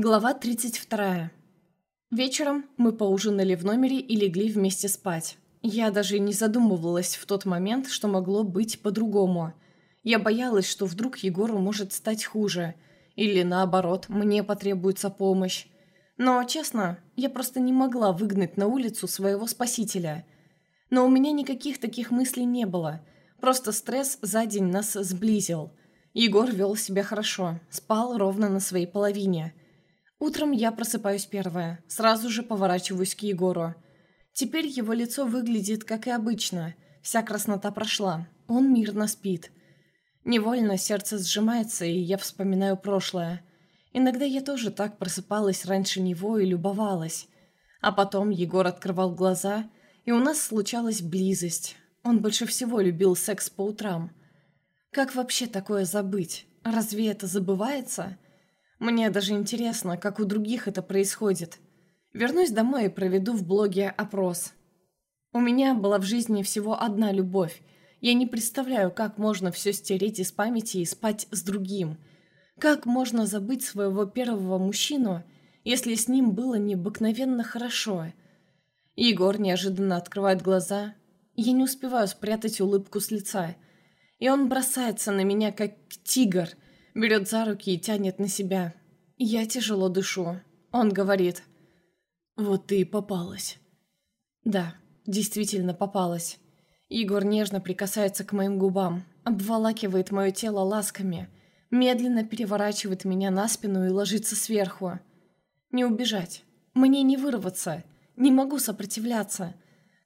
Глава 32. Вечером мы поужинали в номере и легли вместе спать. Я даже не задумывалась в тот момент, что могло быть по-другому. Я боялась, что вдруг Егору может стать хуже. Или наоборот, мне потребуется помощь. Но, честно, я просто не могла выгнать на улицу своего спасителя. Но у меня никаких таких мыслей не было. Просто стресс за день нас сблизил. Егор вел себя хорошо, спал ровно на своей половине – Утром я просыпаюсь первая, сразу же поворачиваюсь к Егору. Теперь его лицо выглядит, как и обычно. Вся краснота прошла. Он мирно спит. Невольно сердце сжимается, и я вспоминаю прошлое. Иногда я тоже так просыпалась раньше него и любовалась. А потом Егор открывал глаза, и у нас случалась близость. Он больше всего любил секс по утрам. Как вообще такое забыть? Разве это забывается? Мне даже интересно, как у других это происходит. Вернусь домой и проведу в блоге опрос. У меня была в жизни всего одна любовь. Я не представляю, как можно все стереть из памяти и спать с другим. Как можно забыть своего первого мужчину, если с ним было необыкновенно хорошо? Егор неожиданно открывает глаза. Я не успеваю спрятать улыбку с лица. И он бросается на меня, как тигр – берет за руки и тянет на себя. Я тяжело дышу. Он говорит. «Вот ты и попалась». Да, действительно попалась. Егор нежно прикасается к моим губам, обволакивает мое тело ласками, медленно переворачивает меня на спину и ложится сверху. Не убежать. Мне не вырваться. Не могу сопротивляться.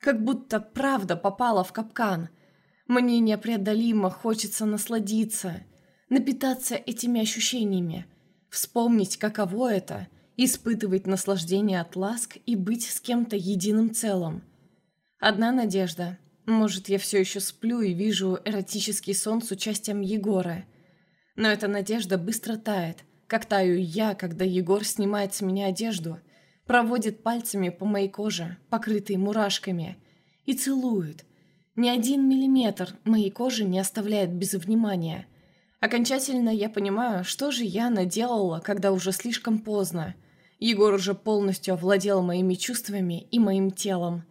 Как будто правда попала в капкан. Мне непреодолимо хочется насладиться напитаться этими ощущениями, вспомнить, каково это – испытывать наслаждение от ласк и быть с кем-то единым целым. Одна надежда – может, я все еще сплю и вижу эротический сон с участием Егора. Но эта надежда быстро тает, как таю я, когда Егор снимает с меня одежду, проводит пальцами по моей коже, покрытой мурашками, и целует. Ни один миллиметр моей кожи не оставляет без внимания – Окончательно я понимаю, что же я наделала, когда уже слишком поздно. Егор уже полностью овладел моими чувствами и моим телом.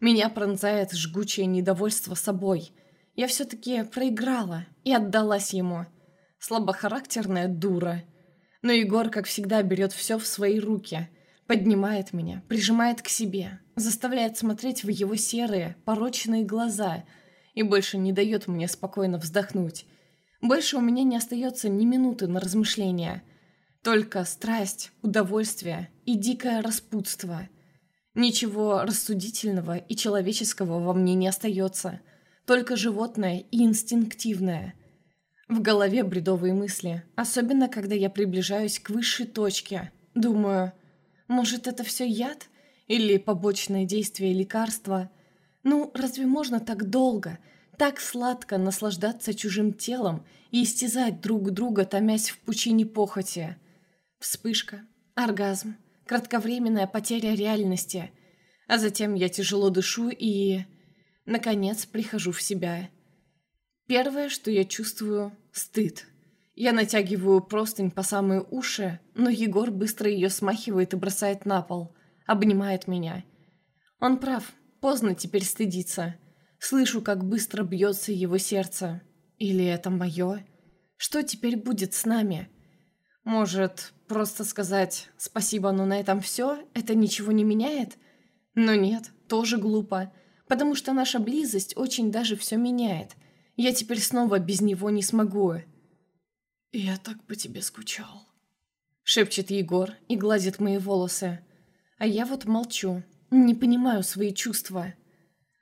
Меня пронзает жгучее недовольство собой. Я все-таки проиграла и отдалась ему. Слабохарактерная дура. Но Егор, как всегда, берет все в свои руки. Поднимает меня, прижимает к себе, заставляет смотреть в его серые, порочные глаза и больше не дает мне спокойно вздохнуть. Больше у меня не остается ни минуты на размышления. Только страсть, удовольствие и дикое распутство. Ничего рассудительного и человеческого во мне не остается. Только животное и инстинктивное. В голове бредовые мысли, особенно когда я приближаюсь к высшей точке. Думаю, может это все яд? Или побочное действие лекарства? Ну, разве можно так долго, так сладко наслаждаться чужим телом и истязать друг друга, томясь в пучине похоти. Вспышка, оргазм, кратковременная потеря реальности. А затем я тяжело дышу и... Наконец прихожу в себя. Первое, что я чувствую – стыд. Я натягиваю простынь по самые уши, но Егор быстро ее смахивает и бросает на пол. Обнимает меня. Он прав, поздно теперь стыдиться – Слышу, как быстро бьется его сердце. Или это мое? Что теперь будет с нами? Может, просто сказать «спасибо, но на этом все» это ничего не меняет? Но нет, тоже глупо, потому что наша близость очень даже все меняет. Я теперь снова без него не смогу. «Я так по тебе скучал», — шепчет Егор и гладит мои волосы. А я вот молчу, не понимаю свои чувства.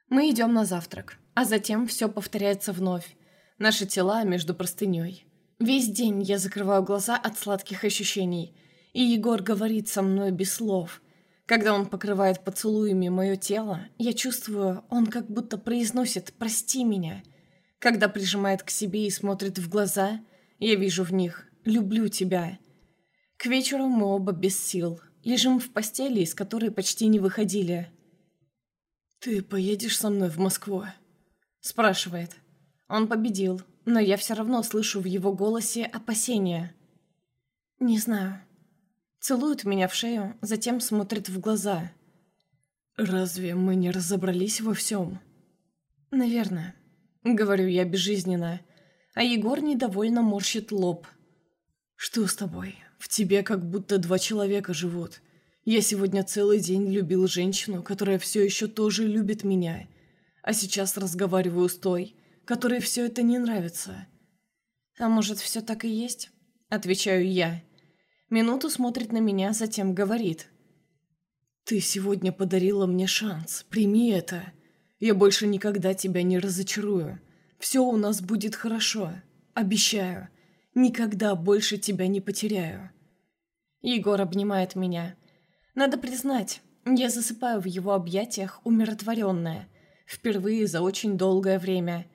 Мы идем на завтрак, а затем все повторяется вновь. Наши тела между простыней. Весь день я закрываю глаза от сладких ощущений, и Егор говорит со мной без слов. Когда он покрывает поцелуями мое тело, я чувствую, он как будто произносит «прости меня». Когда прижимает к себе и смотрит в глаза, я вижу в них «люблю тебя». К вечеру мы оба без сил, лежим в постели, из которой почти не выходили. «Ты поедешь со мной в Москву?» Спрашивает. Он победил, но я все равно слышу в его голосе опасения. «Не знаю». Целует меня в шею, затем смотрит в глаза. «Разве мы не разобрались во всем?» «Наверное», — говорю я безжизненно, а Егор недовольно морщит лоб. «Что с тобой? В тебе как будто два человека живут. Я сегодня целый день любил женщину, которая все еще тоже любит меня, а сейчас разговариваю с той, которой все это не нравится». «А может, все так и есть?» — отвечаю я. Минуту смотрит на меня, затем говорит. «Ты сегодня подарила мне шанс. Прими это. Я больше никогда тебя не разочарую. Все у нас будет хорошо. Обещаю. Никогда больше тебя не потеряю». Егор обнимает меня. Надо признать, я засыпаю в его объятиях умиротворенная. Впервые за очень долгое время.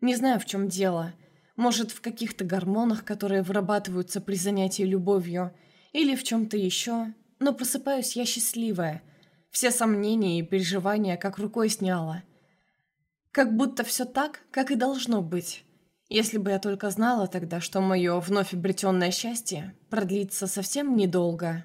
Не знаю, в чем дело. Может, в каких-то гормонах, которые вырабатываются при занятии любовью, или в чем-то еще, но просыпаюсь я счастливая. Все сомнения и переживания как рукой сняла. Как будто все так, как и должно быть. Если бы я только знала тогда, что мое вновь обретенное счастье продлится совсем недолго.